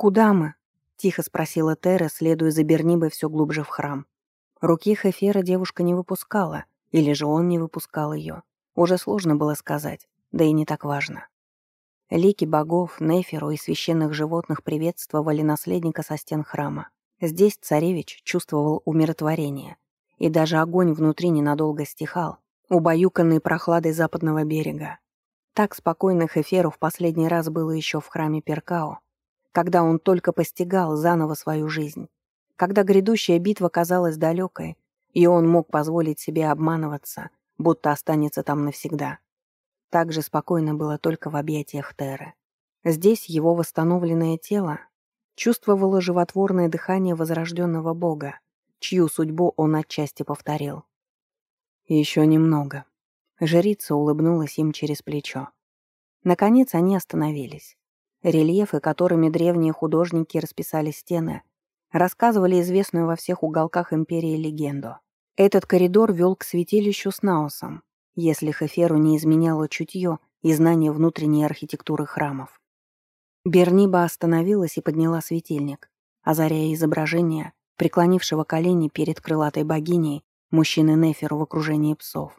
«Куда мы?» — тихо спросила Тера, следуя за Бернибой все глубже в храм. Руки Хефера девушка не выпускала, или же он не выпускал ее. Уже сложно было сказать, да и не так важно. Лики богов, Неферу и священных животных приветствовали наследника со стен храма. Здесь царевич чувствовал умиротворение, и даже огонь внутри ненадолго стихал, убаюканный прохладой западного берега. Так спокойно Хеферу в последний раз было еще в храме Перкао, когда он только постигал заново свою жизнь, когда грядущая битва казалась далекой, и он мог позволить себе обманываться, будто останется там навсегда. Так же спокойно было только в объятиях Теры. Здесь его восстановленное тело чувствовало животворное дыхание возрожденного бога, чью судьбу он отчасти повторил. Еще немного. Жрица улыбнулась им через плечо. Наконец они остановились. Рельефы, которыми древние художники расписали стены, рассказывали известную во всех уголках империи легенду. Этот коридор вел к святилищу с Наосом, если Хеферу не изменяло чутье и знание внутренней архитектуры храмов. Берниба остановилась и подняла светильник, озаряя изображение преклонившего колени перед крылатой богиней мужчины Неферу в окружении псов.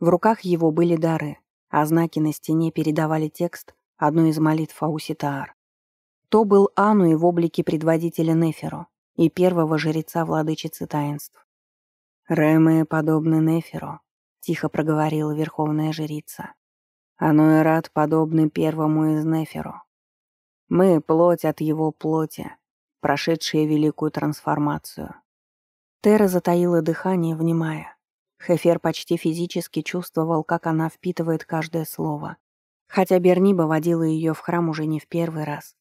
В руках его были дары, а знаки на стене передавали текст одной из молитв Ауситаар. То был Ануи в облике предводителя Неферу и первого жреца владычицы таинств. «Рэмы подобны Неферу», тихо проговорила верховная жрица. Оно и рад подобны первому из Неферу. Мы — плоть от его плоти, прошедшие великую трансформацию. Тера затаила дыхание, внимая. Хефер почти физически чувствовал, как она впитывает каждое слово. Хотя Берниба водила ее в храм уже не в первый раз.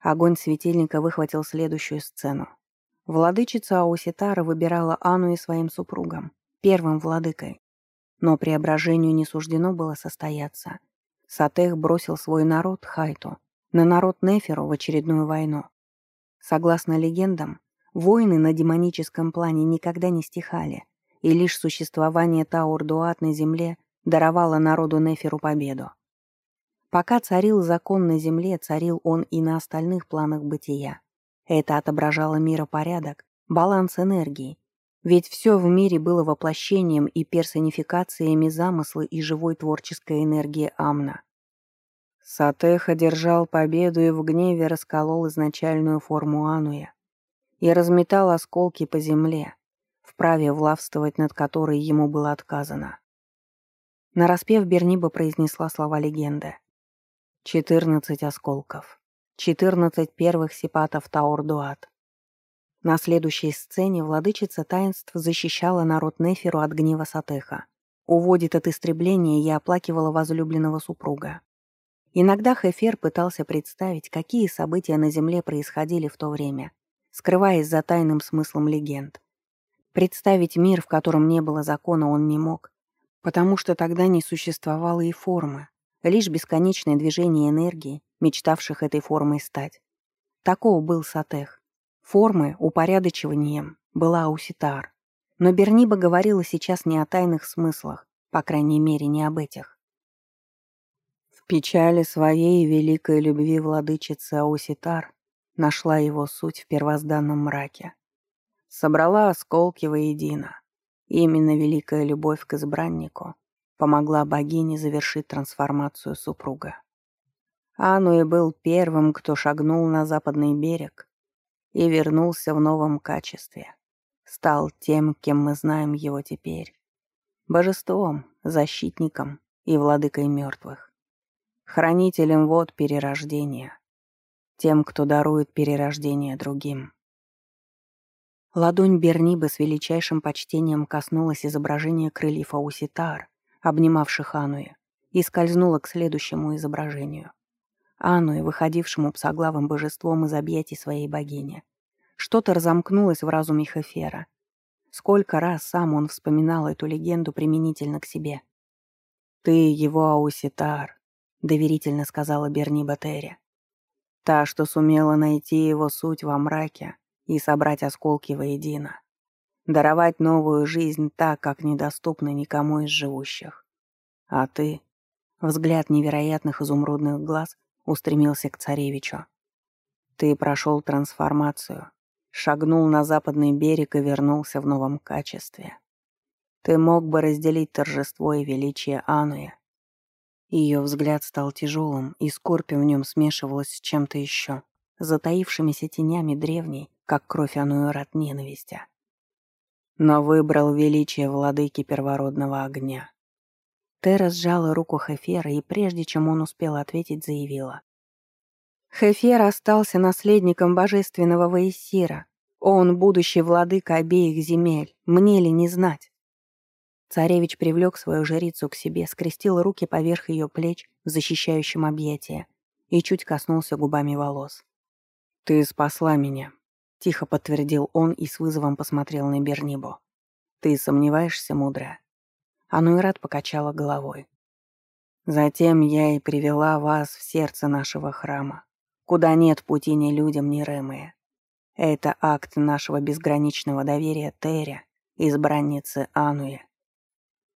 Огонь светильника выхватил следующую сцену. Владычица Ауситара выбирала Анну и своим супругом, первым владыкой. Но преображению не суждено было состояться. Сатех бросил свой народ, Хайту, на народ Неферу в очередную войну. Согласно легендам, войны на демоническом плане никогда не стихали, и лишь существование Таур-Дуат на земле даровало народу Неферу победу. Пока царил закон на земле, царил он и на остальных планах бытия. Это отображало миропорядок, баланс энергии, ведь все в мире было воплощением и персонификациями замысла и живой творческой энергии Амна. Сатех одержал победу и в гневе расколол изначальную форму Ануя и разметал осколки по земле, вправе влавствовать над которой ему было отказано. Нараспев Берниба произнесла слова легенды. «Четырнадцать осколков. Четырнадцать первых сипатов Таур-Дуат. На следующей сцене владычица таинств защищала народ Неферу от гнева Сатеха, уводит от истребления и оплакивала возлюбленного супруга. Иногда Хефер пытался представить, какие события на земле происходили в то время, скрываясь за тайным смыслом легенд. Представить мир, в котором не было закона, он не мог, потому что тогда не существовало и формы, лишь бесконечное движение энергии, мечтавших этой формой стать. Таков был Сатех. Формы, упорядочиванием, была Ауситар. Но Берниба говорила сейчас не о тайных смыслах, по крайней мере, не об этих. В печали своей великой любви владычицы Ауситар нашла его суть в первозданном мраке. Собрала осколки воедино. именно великая любовь к избраннику помогла богине завершить трансформацию супруга. Ануэ был первым, кто шагнул на западный берег и вернулся в новом качестве. Стал тем, кем мы знаем его теперь. Божеством, защитником и владыкой мертвых. Хранителем вод перерождения. Тем, кто дарует перерождение другим. Ладонь Бернибы с величайшим почтением коснулась изображения крыльев Ауситар, обнимавших Ануя, и скользнула к следующему изображению. Анну выходившему псоглавым божеством из объятий своей богини. Что-то разомкнулось в разуме Хефера. Сколько раз сам он вспоминал эту легенду применительно к себе. «Ты его Ауситар», — доверительно сказала Берни Батери. «Та, что сумела найти его суть во мраке и собрать осколки воедино. Даровать новую жизнь так, как недоступно никому из живущих. А ты...» Взгляд невероятных изумрудных глаз устремился к царевичу. Ты прошел трансформацию, шагнул на западный берег и вернулся в новом качестве. Ты мог бы разделить торжество и величие Ануя. Ее взгляд стал тяжелым, и скорбь в нем смешивалась с чем-то еще, затаившимися тенями древней, как кровь Ануэра от ненависти. Но выбрал величие владыки первородного огня. Тера сжала руку Хефера и, прежде чем он успел ответить, заявила. Хефер остался наследником божественного Ваесира. Он будущий владыка обеих земель, мне ли не знать? Царевич привлек свою жрицу к себе, скрестил руки поверх ее плеч в защищающем объятии и чуть коснулся губами волос. «Ты спасла меня», — тихо подтвердил он и с вызовом посмотрел на Бернибо. «Ты сомневаешься, мудрая?» Ануэрат покачала головой. «Затем я и привела вас в сердце нашего храма, куда нет пути ни людям, ни Рэмэя. Это акт нашего безграничного доверия Теря, избранницы Ануя.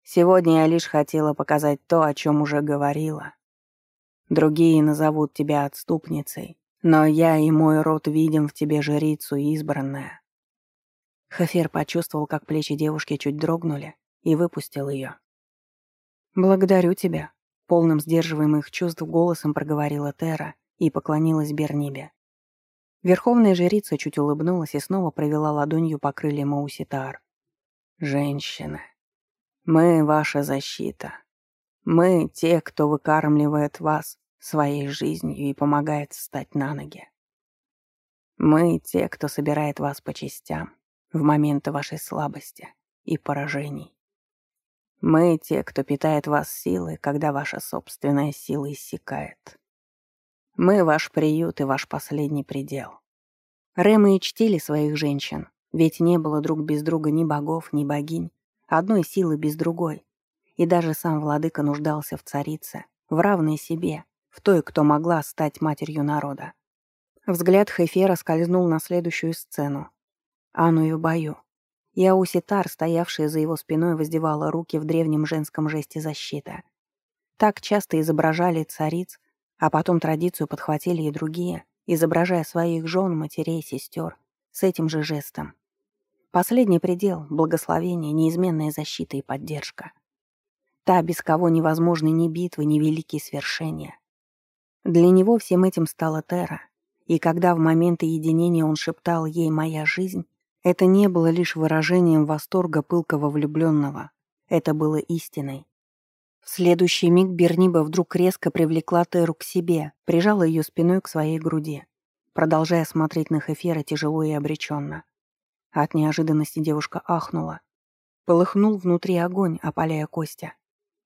Сегодня я лишь хотела показать то, о чем уже говорила. Другие назовут тебя отступницей, но я и мой род видим в тебе жрицу избранная». Хафер почувствовал, как плечи девушки чуть дрогнули, и выпустил ее. «Благодарю тебя», — полным сдерживаемых чувств голосом проговорила Тера и поклонилась Бернибе. Верховная жрица чуть улыбнулась и снова провела ладонью по крыльям Ауситар. «Женщины», мы ваша защита. Мы те, кто выкармливает вас своей жизнью и помогает встать на ноги. Мы те, кто собирает вас по частям в моменты вашей слабости и поражений. Мы те, кто питает вас силой, когда ваша собственная сила иссякает. Мы ваш приют и ваш последний предел. Рэмы и чтили своих женщин, ведь не было друг без друга ни богов, ни богинь, одной силы без другой. И даже сам владыка нуждался в царице, в равной себе, в той, кто могла стать матерью народа. Взгляд Хефера скользнул на следующую сцену. Бою. И Ауситар, стоявшая за его спиной, воздевала руки в древнем женском жесте защиты. Так часто изображали цариц, а потом традицию подхватили и другие, изображая своих жен, матерей, сестер, с этим же жестом. Последний предел — благословение, неизменная защита и поддержка. Та, без кого невозможны ни битвы, ни великие свершения. Для него всем этим стала Тера, и когда в моменты единения он шептал ей «моя жизнь», это не было лишь выражением восторга пылкого влюбленного, это было истиной. В следующий миг Берниба вдруг резко привлекла Теру к себе, прижала ее спиной к своей груди, продолжая смотреть на Хефера тяжело и обреченно. От неожиданности девушка ахнула. Полыхнул внутри огонь, опаляя Костя.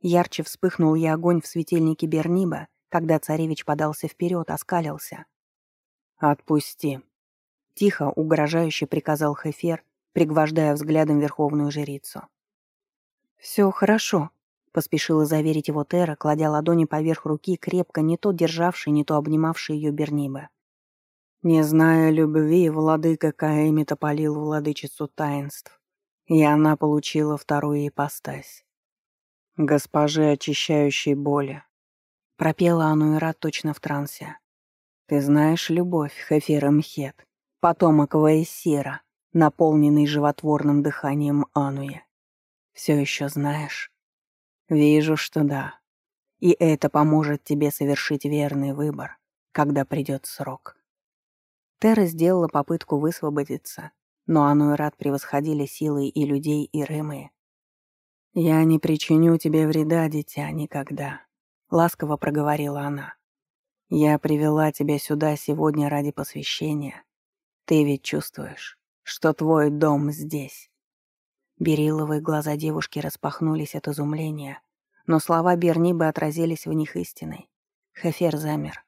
Ярче вспыхнул и огонь в светильнике Берниба, когда царевич подался вперед, оскалился. «Отпусти!» Тихо, угрожающе приказал Хефер, пригвождая взглядом верховную жрицу. «Все хорошо», — поспешила заверить его Тера, кладя ладони поверх руки, крепко не то державшей, не то обнимавшей ее Берниба. Не зная любви, владыка Каэмит опалил владычицу таинств, и она получила вторую ипостась. «Госпожи, очищающей боли», — пропела Ануэра точно в трансе. «Ты знаешь любовь, Хефер Мхет, потомок Ваесира, наполненный животворным дыханием Ануя. Все еще знаешь?» «Вижу, что да. И это поможет тебе совершить верный выбор, когда придет срок». Тера сделала попытку высвободиться, но Ану и Рад превосходили силой и людей, и Рэмы. «Я не причиню тебе вреда, дитя, никогда», — ласково проговорила она. «Я привела тебя сюда сегодня ради посвящения. Ты ведь чувствуешь, что твой дом здесь». Бериловые глаза девушки распахнулись от изумления, но слова Бернибы отразились в них истиной. Хефер замер.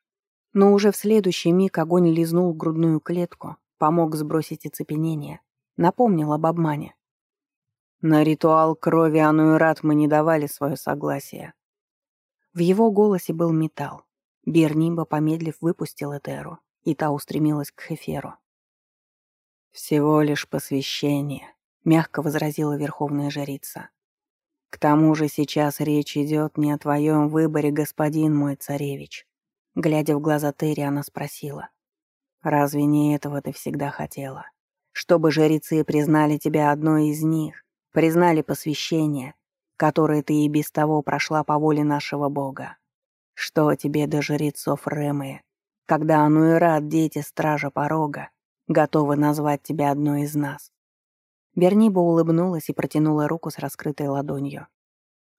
Но уже в следующий миг огонь лизнул грудную клетку, помог сбросить оцепенение, напомнил об обмане. На ритуал крови Ануэрат мы не давали свое согласие. В его голосе был металл. Бернимба, помедлив, выпустил Этеру, и та устремилась к Хеферу. «Всего лишь посвящение», — мягко возразила верховная жрица. «К тому же сейчас речь идет не о твоем выборе, господин мой царевич. Глядя в глаза Терри, она спросила. Разве не этого ты всегда хотела? Чтобы жрецы признали тебя одной из них, признали посвящение, которое ты и без того прошла по воле нашего Бога. Что тебе до жрецов Ремы, когда Ануэрат, дети стража порога, готовы назвать тебя одной из нас?» Берниба улыбнулась и протянула руку с раскрытой ладонью.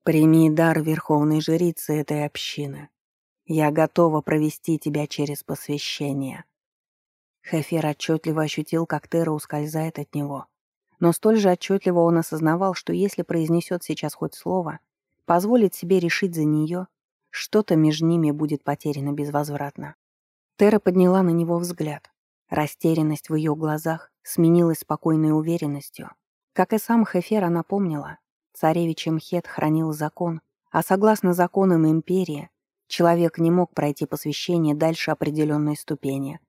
«Прими дар верховной жрицы этой общины. Я готова провести тебя через посвящение». Хефер отчетливо ощутил, как Тера ускользает от него. Но столь же отчетливо он осознавал, что если произнесет сейчас хоть слово, позволит себе решить за нее, что-то между ними будет потеряно безвозвратно. Тера подняла на него взгляд. Растерянность в ее глазах сменилась спокойной уверенностью. Как и сам Хефер, она помнила. Царевич Мхет хранил закон, а согласно законам империи, человек не мог пройти посвящение дальше определенной ступени.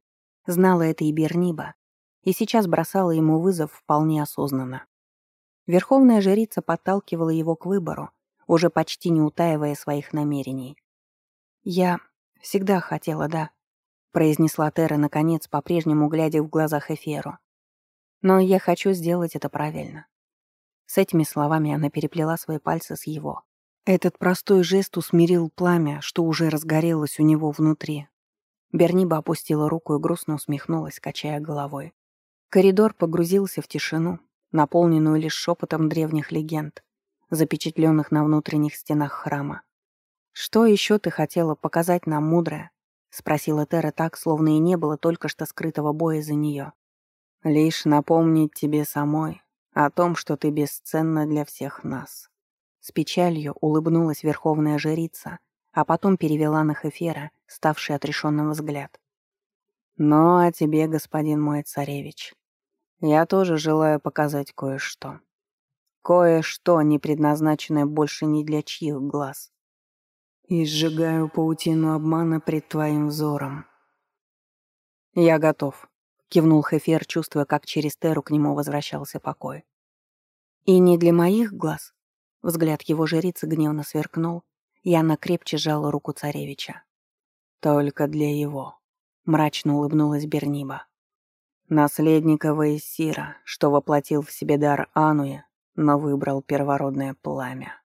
Знала это и Берниба, и сейчас бросала ему вызов вполне осознанно. Верховная жрица подталкивала его к выбору, уже почти не утаивая своих намерений. «Я всегда хотела, да», — произнесла Тера, наконец, по-прежнему глядя в глаза Хеферу. «Но я хочу сделать это правильно». С этими словами она переплела свои пальцы с его. Этот простой жест усмирил пламя, что уже разгорелось у него внутри, Берниба опустила руку и грустно усмехнулась, качая головой. Коридор погрузился в тишину, наполненную лишь шепотом древних легенд, запечатленных на внутренних стенах храма. «Что еще ты хотела показать нам, мудрая?» — спросила Тера так, словно и не было только что скрытого боя за нее. «Лишь напомнить тебе самой о том, что ты бесценна для всех нас». С печалью улыбнулась верховная жрица, а потом перевела на Хефера ставший отрешенным взгляд. «Ну, а тебе, господин мой царевич, я тоже желаю показать кое-что. Кое-что, не предназначенное больше ни для чьих глаз. И сжигаю паутину обмана пред твоим взором». «Я готов», — кивнул Хефер, чувствуя, как через Теру к нему возвращался покой. «И не для моих глаз?» Взгляд его жрицы гневно сверкнул, и она крепче сжала руку царевича. «Только для его», — мрачно улыбнулась Берниба. Наследника Ваесира, что воплотил в себе дар Ануя, но выбрал первородное пламя.